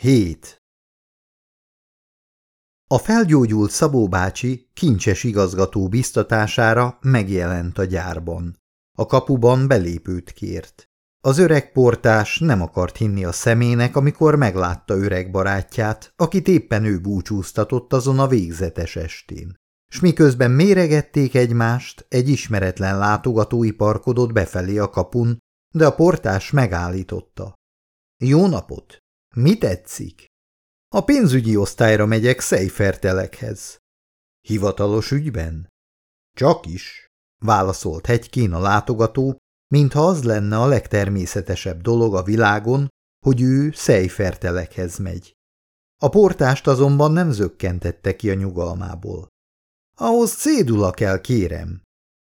7. A felgyógyult Szabó bácsi kincses igazgató biztatására megjelent a gyárban. A kapuban belépőt kért. Az öreg portás nem akart hinni a szemének, amikor meglátta öreg barátját, akit éppen ő búcsúztatott azon a végzetes estén. S miközben méregették egymást, egy ismeretlen látogatói parkodott befelé a kapun, de a portás megállította. – Jó napot! Mi tetszik? A pénzügyi osztályra megyek Szejfertelekhez. Hivatalos ügyben? Csak is, válaszolt Hegykén a látogató, mintha az lenne a legtermészetesebb dolog a világon, hogy ő Szejfertelekhez megy. A portást azonban nem zökkentette ki a nyugalmából. Ahhoz cédula kell, kérem.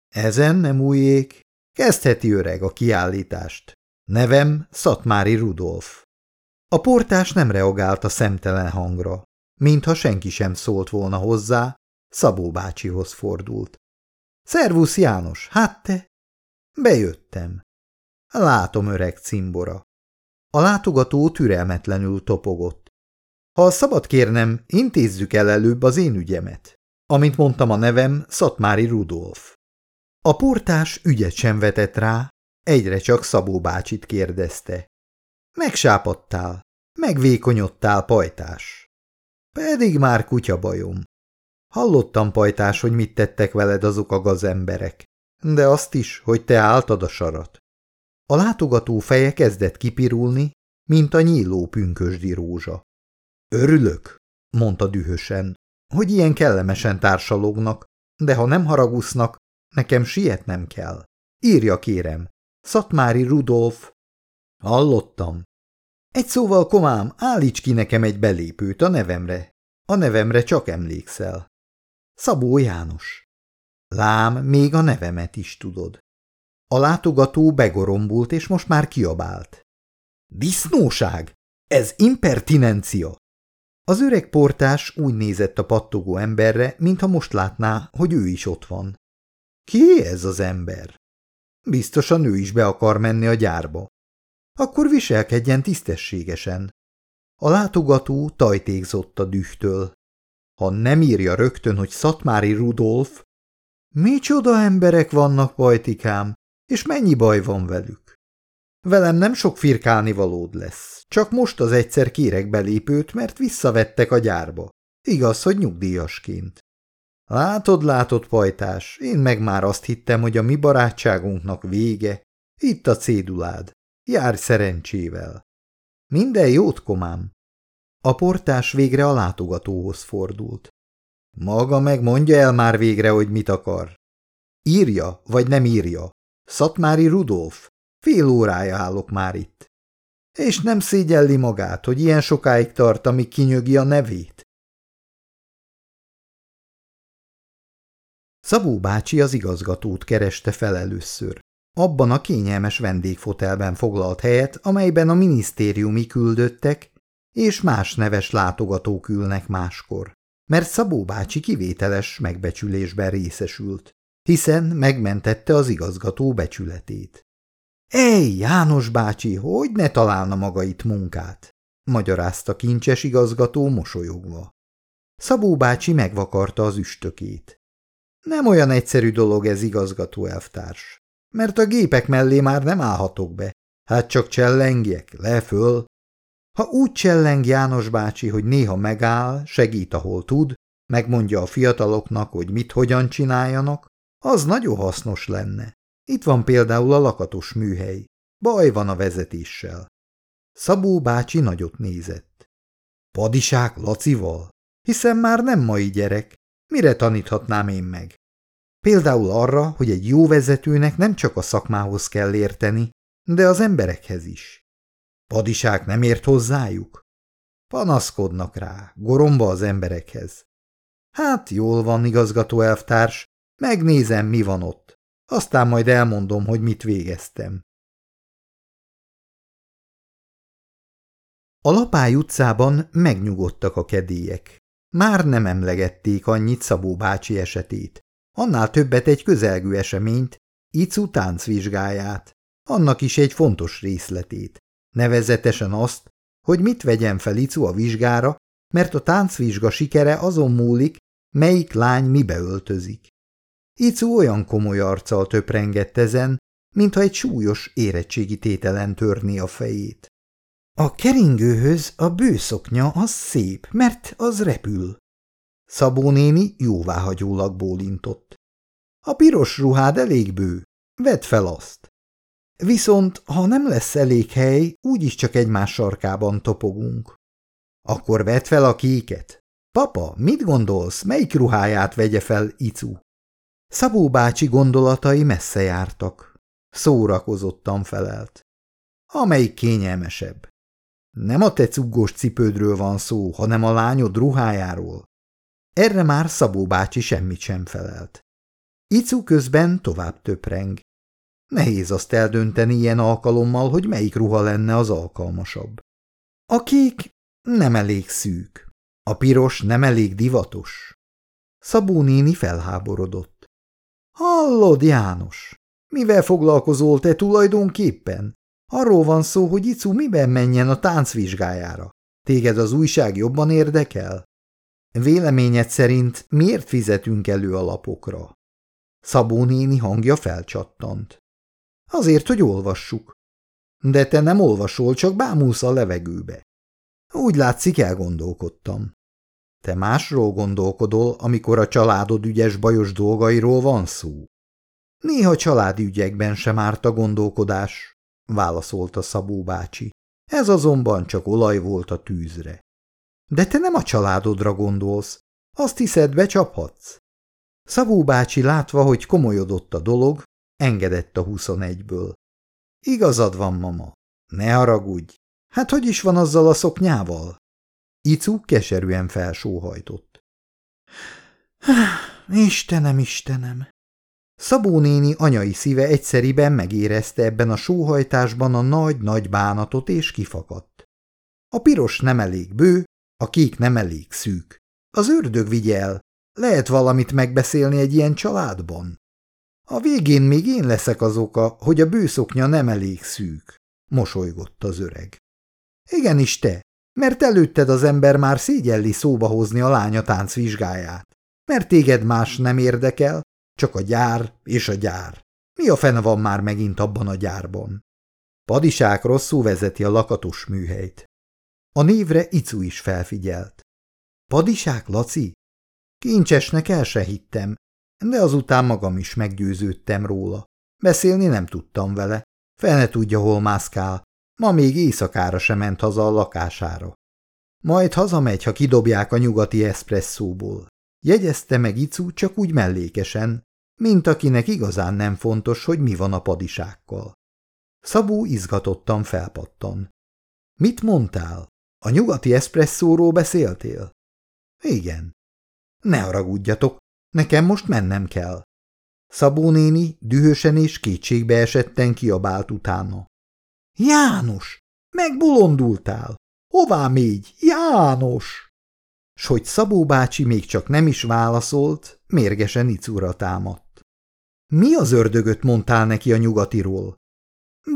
Ezen nem újék. Kezdheti öreg a kiállítást. Nevem Szatmári Rudolf. A portás nem reagált a szemtelen hangra, mintha senki sem szólt volna hozzá, Szabó bácsihoz fordult. Szervusz János, hát te? Bejöttem. Látom öreg cimbora. A látogató türelmetlenül topogott. Ha szabad kérnem, intézzük el előbb az én ügyemet. Amint mondtam a nevem, Szatmári Rudolf. A portás ügyet sem vetett rá, egyre csak Szabó bácsit kérdezte. Megsápadtál, megvékonyodtál, pajtás. Pedig már kutya bajom. Hallottam, pajtás, hogy mit tettek veled azok a gazemberek, de azt is, hogy te álltad a sarat. A látogató feje kezdett kipirulni, mint a nyíló pünkösdi rózsa. Örülök, mondta dühösen, hogy ilyen kellemesen társalognak, de ha nem haragusznak, nekem sietnem kell. Írja kérem, Szatmári Rudolf. Hallottam, egy szóval, komám, állíts ki nekem egy belépőt a nevemre. A nevemre csak emlékszel. Szabó János. Lám, még a nevemet is tudod. A látogató begorombult, és most már kiabált. Disznóság! Ez impertinencia! Az öreg portás úgy nézett a pattogó emberre, mintha most látná, hogy ő is ott van. Ki ez az ember? Biztosan ő is be akar menni a gyárba. Akkor viselkedjen tisztességesen. A látogató tajtékzott a dühtől. Ha nem írja rögtön, hogy Szatmári Rudolf, micsoda emberek vannak, Pajtikám, és mennyi baj van velük? Velem nem sok firkálni valód lesz, csak most az egyszer kérek belépőt, mert visszavettek a gyárba. Igaz, hogy nyugdíjasként. Látod, látod, pajtás, én meg már azt hittem, hogy a mi barátságunknak vége. Itt a cédulád. Járj szerencsével! Minden jót, komám! A portás végre a látogatóhoz fordult. Maga meg mondja el már végre, hogy mit akar. Írja, vagy nem írja. Szatmári Rudolf. Fél órája állok már itt. És nem szégyelli magát, hogy ilyen sokáig tart, amíg kinyögi a nevét. Szabó bácsi az igazgatót kereste fel először. Abban a kényelmes vendégfotelben foglalt helyet, amelyben a minisztériumi küldöttek és más neves látogatók ülnek máskor, mert Szabó bácsi kivételes megbecsülésben részesült, hiszen megmentette az igazgató becsületét. Ej, János bácsi, hogy ne találna maga itt munkát? magyarázta kincses igazgató mosolyogva. Szabó bácsi megvakarta az üstökét. Nem olyan egyszerű dolog ez, igazgató elvtárs mert a gépek mellé már nem állhatok be. Hát csak csellengjek, le föl. Ha úgy cselleng János bácsi, hogy néha megáll, segít, ahol tud, megmondja a fiataloknak, hogy mit hogyan csináljanak, az nagyon hasznos lenne. Itt van például a lakatos műhely. Baj van a vezetéssel. Szabó bácsi nagyot nézett. Padisák Lacival? Hiszen már nem mai gyerek. Mire taníthatnám én meg? Például arra, hogy egy jó vezetőnek nem csak a szakmához kell érteni, de az emberekhez is. Padisák nem ért hozzájuk? Panaszkodnak rá, goromba az emberekhez. Hát jól van, igazgató elvtárs, megnézem, mi van ott. Aztán majd elmondom, hogy mit végeztem. A Lapály utcában megnyugodtak a kedélyek. Már nem emlegették annyit Szabó bácsi esetét annál többet egy közelgő eseményt, Icu táncvizsgáját, annak is egy fontos részletét, nevezetesen azt, hogy mit vegyen fel Icu a vizsgára, mert a táncvizsga sikere azon múlik, melyik lány mibe öltözik. Icu olyan komoly arccal töprengett ezen, mintha egy súlyos érettségi tételen törni a fejét. A keringőhöz a bőszoknya az szép, mert az repül. Szabó néni jóváhagyólag bólintott. A piros ruhád elég bő, vedd fel azt. Viszont, ha nem lesz elég hely, úgyis csak egymás sarkában topogunk. Akkor vedd fel a kéket. Papa, mit gondolsz, melyik ruháját vegye fel Icu? Szabó bácsi gondolatai messze jártak. Szórakozottan felelt. Amelyik kényelmesebb. Nem a te cuggos cipődről van szó, hanem a lányod ruhájáról. Erre már Szabó bácsi semmit sem felelt. Icu közben tovább töpreng. Nehéz azt eldönteni ilyen alkalommal, hogy melyik ruha lenne az alkalmasabb. A kék nem elég szűk, a piros nem elég divatos. Szabó néni felháborodott. Hallod, János, mivel foglalkozol te tulajdonképpen? Arról van szó, hogy Icu miben menjen a táncvizsgájára. Téged az újság jobban érdekel? Véleményed szerint miért fizetünk elő a lapokra? Szabó néni hangja felcsattant. Azért, hogy olvassuk. De te nem olvasol, csak bámulsz a levegőbe. Úgy látszik, elgondolkodtam. Te másról gondolkodol, amikor a családod ügyes bajos dolgairól van szó. Néha családi ügyekben sem árt a gondolkodás, válaszolta Szabó bácsi. Ez azonban csak olaj volt a tűzre. De te nem a családodra gondolsz, azt hiszed, becsaphatsz. Szabó bácsi látva, hogy komolyodott a dolog, engedett a huszonegyből. Igazad van, mama, ne haragudj. Hát hogy is van azzal a szoknyával? Icu keserűen felsóhajtott. Istenem, Istenem! Szabó néni anyai szíve egyszeriben megérezte ebben a sóhajtásban a nagy-nagy bánatot és kifakadt. A piros nem elég bő, a kék nem elég szűk. Az ördög vigye el, lehet valamit megbeszélni egy ilyen családban? A végén még én leszek az oka, hogy a bőszoknya nem elég szűk, mosolygott az öreg. Igenis te, mert előtted az ember már szégyelli szóba hozni a lánya tánc vizsgáját, mert téged más nem érdekel, csak a gyár és a gyár. Mi a fene van már megint abban a gyárban? Padisák rosszul vezeti a lakatos műhelyt. A névre Icu is felfigyelt. Padisák, Laci? Kincsesnek el se hittem, de azután magam is meggyőződtem róla. Beszélni nem tudtam vele. Fel ne tudja, hol mászkál. Ma még éjszakára sem ment haza a lakására. Majd hazamegy, ha kidobják a nyugati eszpresszóból. Jegyezte meg Icu csak úgy mellékesen, mint akinek igazán nem fontos, hogy mi van a padisákkal. Szabó izgatottan felpattan. Mit mondtál? A nyugati eszpresszóról beszéltél? Igen. Ne haragudjatok, nekem most mennem kell. Szabó néni dühösen és kétségbe esetten kiabált utána. János, megbolondultál! Hová mégy, János? S hogy Szabó bácsi még csak nem is válaszolt, mérgesen icúra támadt. Mi az ördögöt mondtál neki a nyugatiról?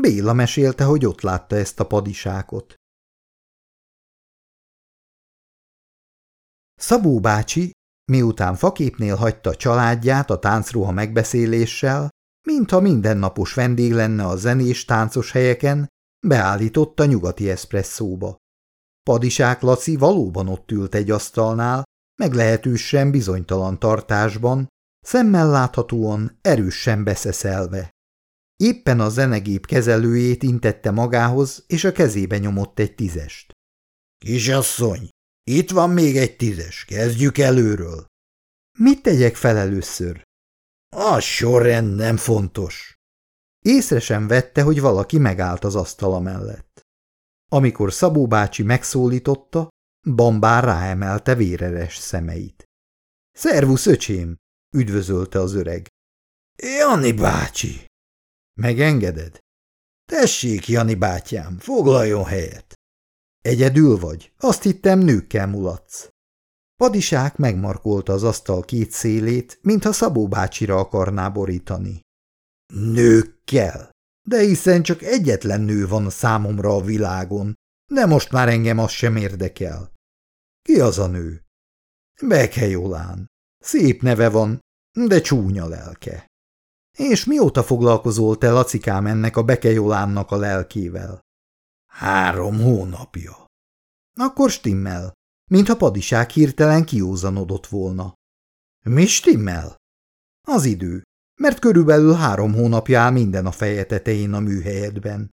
Béla mesélte, hogy ott látta ezt a padisákot. Szabó bácsi, miután faképnél hagyta családját a táncruha megbeszéléssel, mintha mindennapos vendég lenne a zenés táncos helyeken, beállította nyugati eszpresszóba. Padisák Laci valóban ott ült egy asztalnál, meglehetősen bizonytalan tartásban, szemmel láthatóan erősen beszeszelve. Éppen a zenegép kezelőjét intette magához, és a kezébe nyomott egy tízest. – Kisasszony, itt van még egy tízes, kezdjük előről. Mit tegyek fel először? A sorrend nem fontos. Észre sem vette, hogy valaki megállt az asztala mellett. Amikor Szabó bácsi megszólította, Bambár ráemelte véreres szemeit. – Szervusz, öcsém! – üdvözölte az öreg. – Jani bácsi! – Megengeded? – Tessék, Jani bátyám, foglaljon helyet! Egyedül vagy? Azt hittem, nőkkel mulatsz. Padisák megmarkolta az asztal két szélét, mintha Szabó bácsira akarná borítani. Nőkkel? De hiszen csak egyetlen nő van számomra a világon, De most már engem az sem érdekel. Ki az a nő? Bekejolán. Szép neve van, de csúnya lelke. És mióta foglalkozol te, lacikám, ennek a Bekejolánnak a lelkével? Három hónapja. Akkor stimmel, mintha padiság hirtelen kiózanodott volna. Mi stimmel? Az idő, mert körülbelül három hónapja áll minden a feje tetején a műhelyedben.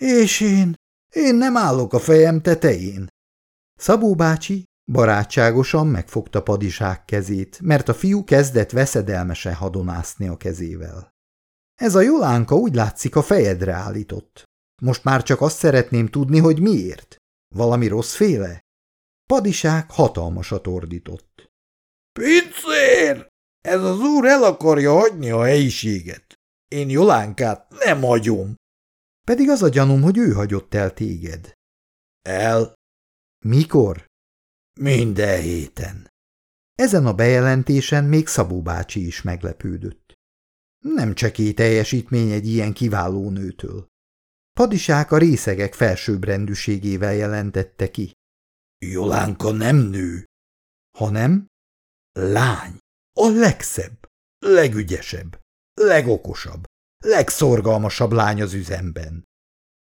És én, én nem állok a fejem tetején. Szabó bácsi barátságosan megfogta padisák kezét, mert a fiú kezdett veszedelmesen hadonászni a kezével. Ez a Jolánka úgy látszik a fejedre állított. Most már csak azt szeretném tudni, hogy miért. Valami rosszféle? Padisák hatalmasat ordított. – Pincér! Ez az úr el akarja hagyni a helyiséget. Én Jolánkát nem hagyom. Pedig az a gyanúm, hogy ő hagyott el téged. El? Mikor? Minden héten. Ezen a bejelentésen még Szabó bácsi is meglepődött. Nem csekély teljesítmény egy ilyen kiváló nőtől. Padisák a részegek felsőbbrendűségével jelentette ki. Jolánka nem nő, hanem lány. A legszebb, legügyesebb, legokosabb, legszorgalmasabb lány az üzemben.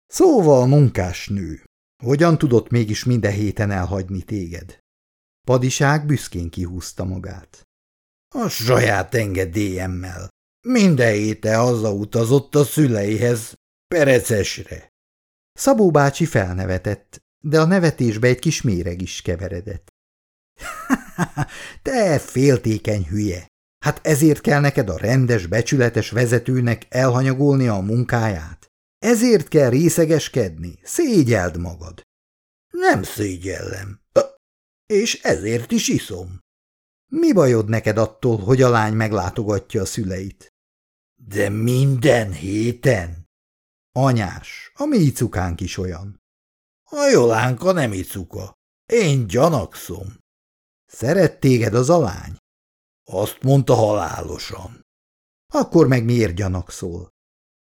Szóval munkásnő, hogyan tudott mégis minden héten elhagyni téged? Padiság büszkén kihúzta magát. A saját engedélyemmel. Minden héten hazautazott a szüleihez, Perecesre. Szabó bácsi felnevetett, de a nevetésbe egy kis méreg is keveredett. Te féltékeny hülye! Hát ezért kell neked a rendes, becsületes vezetőnek elhanyagolnia a munkáját? Ezért kell részegeskedni? Szégyeld magad! Nem szégyellem. És ezért is iszom. Mi bajod neked attól, hogy a lány meglátogatja a szüleit? De minden héten? Anyás, a mi icukánk is olyan. A Jolánka nem icuka. Én gyanakszom. Szeret téged az a lány? Azt mondta halálosan. Akkor meg miért gyanakszol?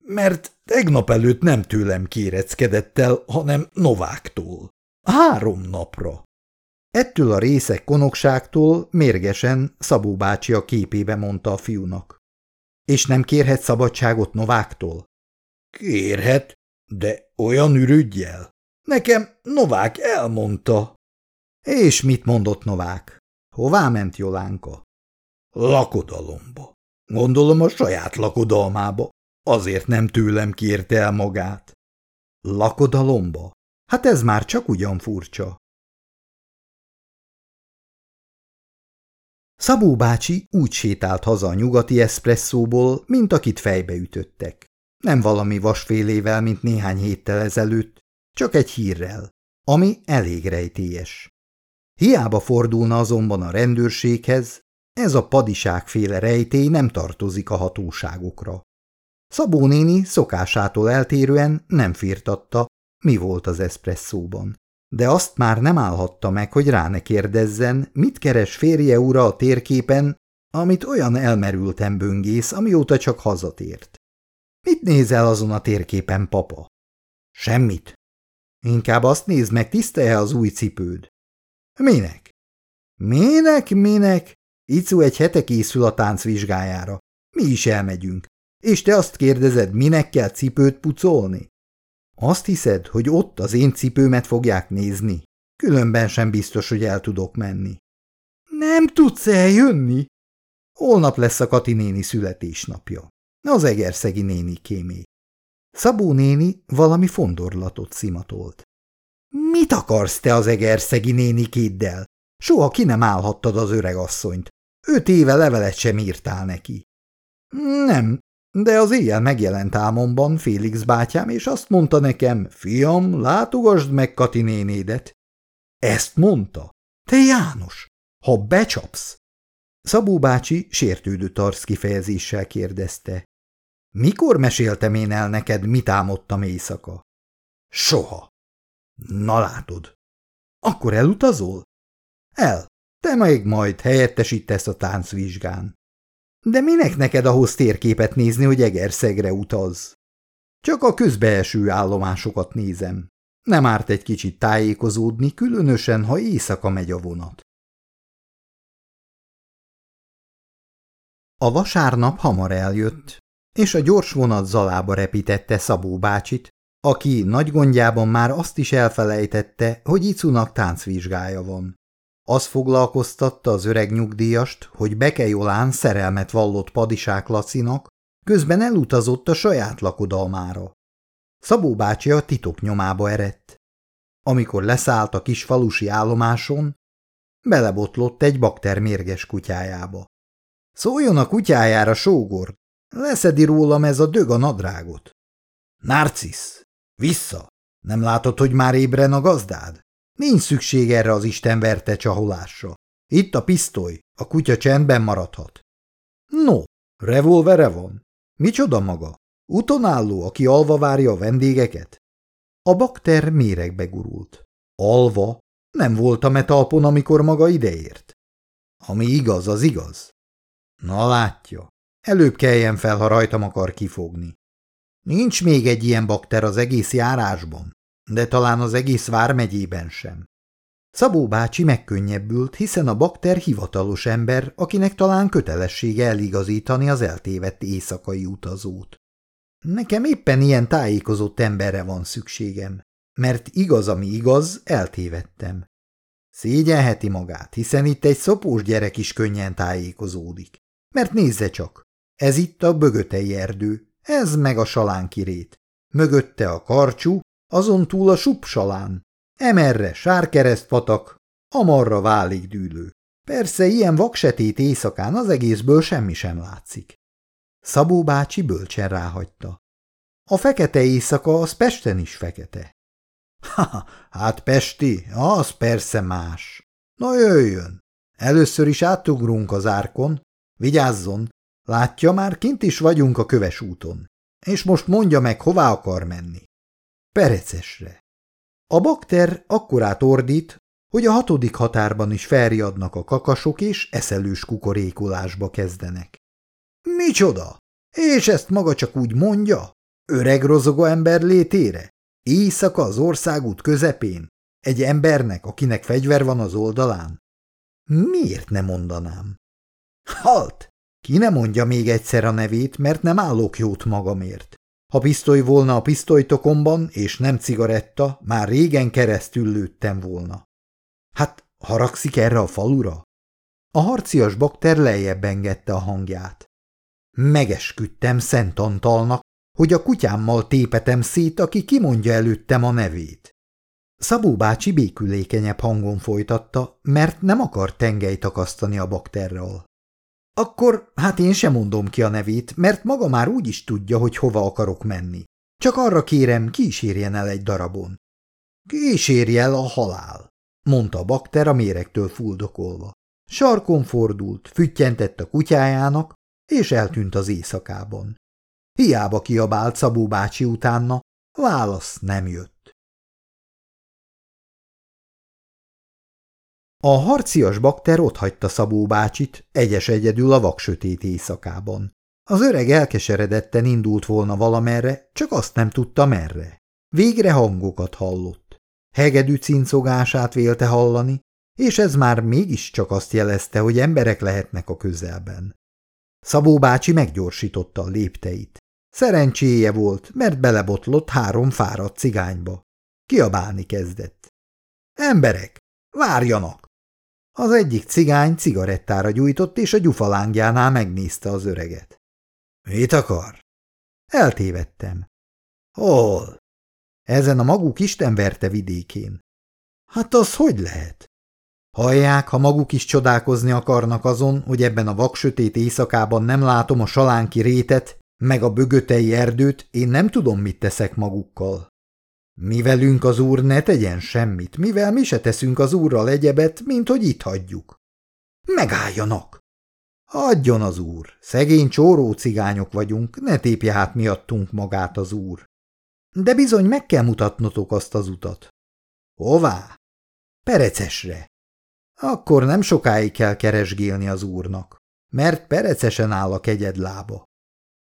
Mert tegnap előtt nem tőlem kéreckedett el, hanem Nováktól. Három napra. Ettől a részek konokságtól mérgesen Szabó bácsi a képébe mondta a fiúnak. És nem kérhet szabadságot Nováktól? Kérhet, de olyan ürügyjel. Nekem Novák elmondta. És mit mondott Novák? Hová ment Jolánka? Lakodalomba. Gondolom a saját lakodalmába. Azért nem tőlem kérte el magát. Lakodalomba? Hát ez már csak ugyan furcsa. Szabó bácsi úgy sétált haza a nyugati eszpresszóból, mint akit fejbe ütöttek. Nem valami vasfélével, mint néhány héttel ezelőtt, csak egy hírrel, ami elég rejtélyes. Hiába fordulna azonban a rendőrséghez, ez a padiságféle rejtély nem tartozik a hatóságokra. Szabó néni szokásától eltérően nem firtatta, mi volt az eszpresszóban. De azt már nem állhatta meg, hogy rá ne kérdezzen, mit keres férje ura a térképen, amit olyan elmerülten böngész, amióta csak hazatért. Mit nézel azon a térképen, papa? Semmit. Inkább azt nézd meg, tiszta-e az új cipőd. Minek? Minek, minek? Icu egy hete készül a táncvizsgájára. Mi is elmegyünk. És te azt kérdezed, minek kell cipőt pucolni? Azt hiszed, hogy ott az én cipőmet fogják nézni? Különben sem biztos, hogy el tudok menni. Nem tudsz eljönni? Holnap lesz a Kati néni születésnapja. Az egerszegi néni kémé. Szabó néni valami fondorlatot szimatolt. Mit akarsz te az egerszegi néni kéddel? Soha ki nem állhattad az öreg asszonyt. Öt éve levelet sem írtál neki. Nem, de az éjjel megjelent álmomban Félix bátyám, és azt mondta nekem, fiam, látogasd meg Kati nénédet. Ezt mondta? Te János, ha becsapsz! Szabó bácsi sértődő arc kifejezéssel kérdezte. Mikor meséltem én el neked, mit álmodtam éjszaka? Soha. Na látod. Akkor elutazol? El. Te még majd helyettesítesz a táncvizsgán. De minek neked ahhoz térképet nézni, hogy Egerszegre utaz? Csak a közbeeső állomásokat nézem. Nem árt egy kicsit tájékozódni, különösen, ha éjszaka megy a vonat. A vasárnap hamar eljött, és a gyors vonat zalába repítette Szabó bácsit, aki nagy gondjában már azt is elfelejtette, hogy Icunak táncvizsgája van. Az foglalkoztatta az öreg nyugdíjast, hogy Bekejolán szerelmet vallott padisák Lacinak, közben elutazott a saját lakodalmára. Szabó bácsi a titok nyomába erett. Amikor leszállt a kis falusi állomáson, belebotlott egy bakter mérges kutyájába. Szóljon a kutyájára, sógor! Leszedi rólam ez a dög a nadrágot. Narcisz! Vissza! Nem látod, hogy már ébren a gazdád? Nincs szükség erre az Isten verte csaholásra. Itt a pisztoly, a kutya csendben maradhat. No, revolvere van. Micsoda maga? Utonálló, aki alva várja a vendégeket? A bakter méregbe gurult. Alva? Nem volt a metalpon, amikor maga ideért. Ami igaz, az igaz. Na látja, előbb keljen fel, ha rajtam akar kifogni. Nincs még egy ilyen bakter az egész járásban, de talán az egész vármegyében sem. Szabó bácsi megkönnyebbült, hiszen a bakter hivatalos ember, akinek talán kötelessége eligazítani az eltévedt éjszakai utazót. Nekem éppen ilyen tájékozott emberre van szükségem, mert igaz, ami igaz, eltévedtem. Szégyelheti magát, hiszen itt egy szopós gyerek is könnyen tájékozódik. Mert nézze csak, ez itt a bögötei erdő, ez meg a salánkirét. Mögötte a karcsú, azon túl a supsalán. Emerre sárkeresztpatak, amarra válik dűlő. Persze ilyen vaksetét éjszakán az egészből semmi sem látszik. Szabó bácsi bölcsen ráhagyta. A fekete éjszaka az Pesten is fekete. Ha, hát Pesti, az persze más. Na jöjjön, először is átugrunk az árkon, vigyázzon, látja már, kint is vagyunk a köves úton, és most mondja meg, hová akar menni. Perecesre. A bakter akkorát ordít, hogy a hatodik határban is felriadnak a kakasok, és eszelős kukorékolásba kezdenek. Micsoda? És ezt maga csak úgy mondja? Öreg rozogó ember létére? Éjszaka az országút közepén? Egy embernek, akinek fegyver van az oldalán? Miért ne mondanám? Halt! Ki ne mondja még egyszer a nevét, mert nem állok jót magamért. Ha pisztoly volna a pisztolytokomban, és nem cigaretta, már régen keresztül lőttem volna. Hát haragszik erre a falura? A harcias bakter lejjebb engedte a hangját. Megesküdtem Szent Antalnak, hogy a kutyámmal tépetem szét, aki kimondja előttem a nevét. Szabó bácsi békülékenyebb hangon folytatta, mert nem akart tengelyt akasztani a bakterral. Akkor hát én sem mondom ki a nevét, mert maga már úgy is tudja, hogy hova akarok menni. Csak arra kérem, kísérjen el egy darabon. Kísérj el a halál, mondta a bakter a méregtől fuldokolva. Sarkon fordult, füttyentett a kutyájának, és eltűnt az éjszakában. Hiába kiabált Szabó bácsi utána, válasz nem jött. A harcias bakter otthagyta Szabó bácsit, egyes egyedül a vaksötét éjszakában. Az öreg elkeseredetten indult volna valamerre, csak azt nem tudta merre. Végre hangokat hallott. Hegedű cincogását vélte hallani, és ez már mégiscsak azt jelezte, hogy emberek lehetnek a közelben. Szabó bácsi meggyorsította a lépteit. Szerencséje volt, mert belebotlott három fáradt cigányba. Kiabálni kezdett. Emberek, várjanak! Az egyik cigány cigarettára gyújtott, és a gyufalángjánál megnézte az öreget. Mit akar? Eltévedtem. Hol? Ezen a maguk istenverte vidékén. Hát az hogy lehet? Hallják, ha maguk is csodálkozni akarnak azon, hogy ebben a vaksötét éjszakában nem látom a salánki rétet, meg a bögötei erdőt, én nem tudom, mit teszek magukkal. Mi velünk az úr ne tegyen semmit, mivel mi se teszünk az úrral egyebet, mint hogy itt hagyjuk. Megálljanak! Adjon az úr, szegény csóró cigányok vagyunk, ne tépje hát miattunk magát az úr. De bizony meg kell mutatnotok azt az utat. Hová? Perecesre. Akkor nem sokáig kell keresgélni az úrnak, mert perecesen áll a kegyed lába.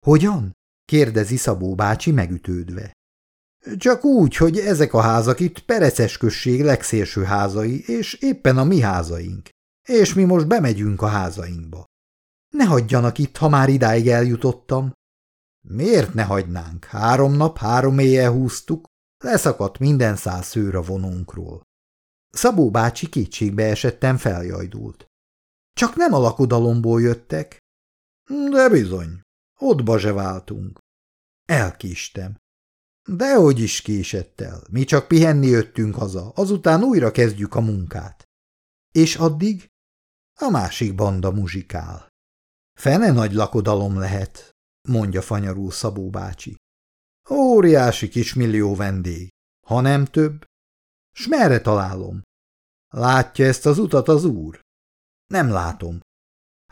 Hogyan? kérdezi Szabó bácsi megütődve. Csak úgy, hogy ezek a házak itt Pereces község legszélső házai, és éppen a mi házaink. És mi most bemegyünk a házainkba. Ne hagyjanak itt, ha már idáig eljutottam. Miért ne hagynánk? Három nap, három éjjel húztuk, leszakadt minden száz szőr a vonunkról. Szabó bácsi kétségbe esettem feljajdult. Csak nem a lakodalomból jöttek. De bizony, ott se váltunk. Dehogy is késett el, mi csak pihenni jöttünk haza, azután újra kezdjük a munkát. És addig a másik banda muzsikál. Fene nagy lakodalom lehet, mondja fanyarul Szabó bácsi. Óriási kis millió vendég, ha nem több. S merre találom? Látja ezt az utat az úr? Nem látom.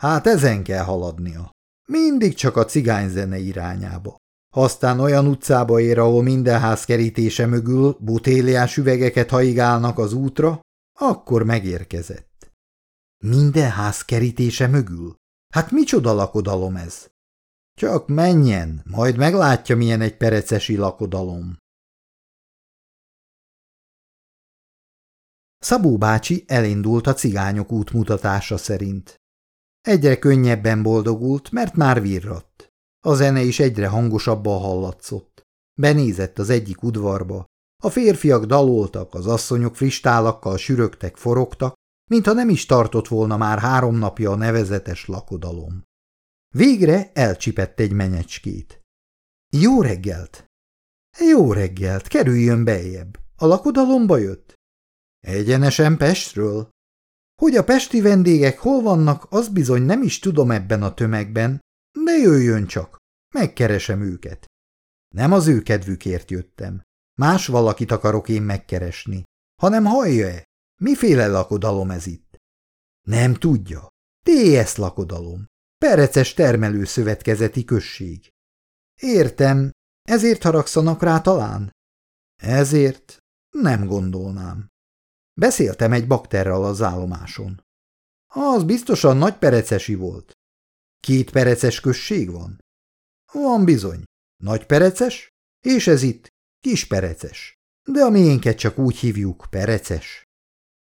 Hát ezen kell haladnia. Mindig csak a cigányzene irányába. Aztán olyan utcába ér, ahol minden ház kerítése mögül butéliás üvegeket haigálnak az útra, akkor megérkezett. Minden ház kerítése mögül? Hát micsoda lakodalom ez? Csak menjen, majd meglátja, milyen egy perecesi lakodalom. Szabó bácsi elindult a cigányok útmutatása szerint. Egyre könnyebben boldogult, mert már virratt. A zene is egyre hangosabban hallatszott. Benézett az egyik udvarba. A férfiak daloltak, az asszonyok fristálakkal sürögtek, forogtak, mintha nem is tartott volna már három napja a nevezetes lakodalom. Végre elcsipett egy menyecskét. Jó reggelt! Jó reggelt, kerüljön bejebb. A lakodalomba jött? Egyenesen Pestről? Hogy a pesti vendégek hol vannak, az bizony nem is tudom ebben a tömegben, de jöjjön csak, megkeresem őket. Nem az ő kedvükért jöttem. Más valakit akarok én megkeresni. Hanem hallja-e, miféle lakodalom ez itt? Nem tudja. TS lakodalom. Pereces termelőszövetkezeti község. Értem, ezért haragszanak rá talán? Ezért nem gondolnám. Beszéltem egy bakterral az állomáson. Az biztosan nagy perecesi volt. Két pereces község van? Van bizony. Nagy pereces, és ez itt kis pereces. De a miénket csak úgy hívjuk pereces.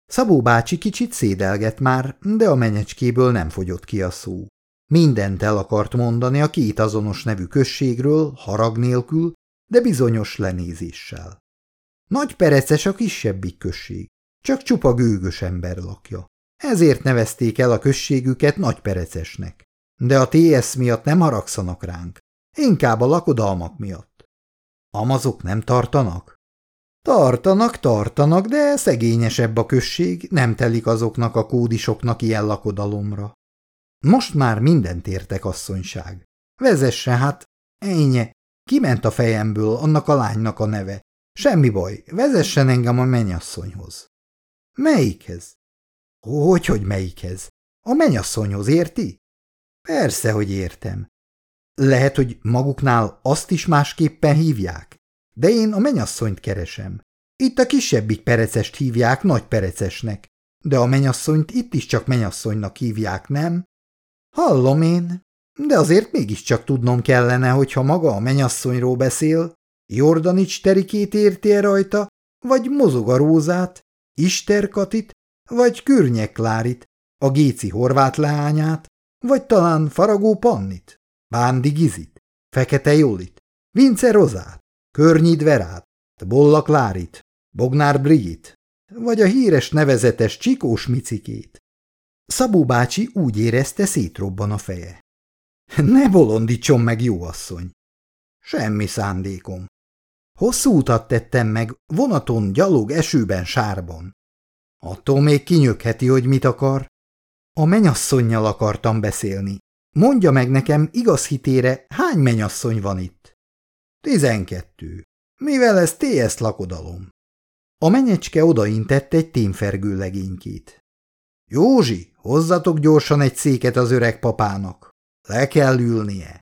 Szabó bácsi kicsit szédelget már, de a menyecskéből nem fogyott ki a szó. Mindent el akart mondani a két azonos nevű községről, harag nélkül, de bizonyos lenézéssel. Nagy pereces a kisebbik község. Csak csupa gőgös ember lakja. Ezért nevezték el a községüket Nagyperecesnek. De a TS miatt nem haragszanak ránk. Inkább a lakodalmak miatt. Amazok nem tartanak? Tartanak, tartanak, de szegényesebb a község, nem telik azoknak a kódisoknak ilyen lakodalomra. Most már mindent értek, asszonyság. Vezesse hát, ennyi, kiment a fejemből annak a lánynak a neve. Semmi baj, vezessen engem a mennyasszonyhoz. Melyikhez? Hogy, hogy melyikhez? A menyasszonyhoz, érti? Persze, hogy értem. Lehet, hogy maguknál azt is másképpen hívják, de én a menyasszonyt keresem. Itt a kisebbik perecest hívják nagy perecesnek, de a menyasszonyt itt is csak menyasszonynak hívják, nem? Hallom én, de azért mégiscsak tudnom kellene, hogyha maga a menyasszonyról beszél, Jordanics terikét érti -e rajta, vagy mozog a rózát, Isterkatit, vagy Kürnyek Klárit, a Géci horvát leányát, vagy talán Faragó Pannit, Bándi Gizit, Fekete Jolit, Vince Rozát, Környid Verát, Bolla Klárit, Bognár Brigit, vagy a híres nevezetes Csikós Micikét. Szabó bácsi úgy érezte, szétrobban a feje. Ne bolondítson meg, jó asszony! Semmi szándékom. Hosszú utat tettem meg, vonaton, gyalog, esőben, sárban. Attól még kinyögheti, hogy mit akar. A menyasszonynal akartam beszélni. Mondja meg nekem igaz hitére, hány menyasszony van itt? Tizenkettő. Mivel ez TS lakodalom. A menyecske odaintett egy témfergő legénykét. Józsi, hozzatok gyorsan egy széket az öreg papának. Le kell ülnie.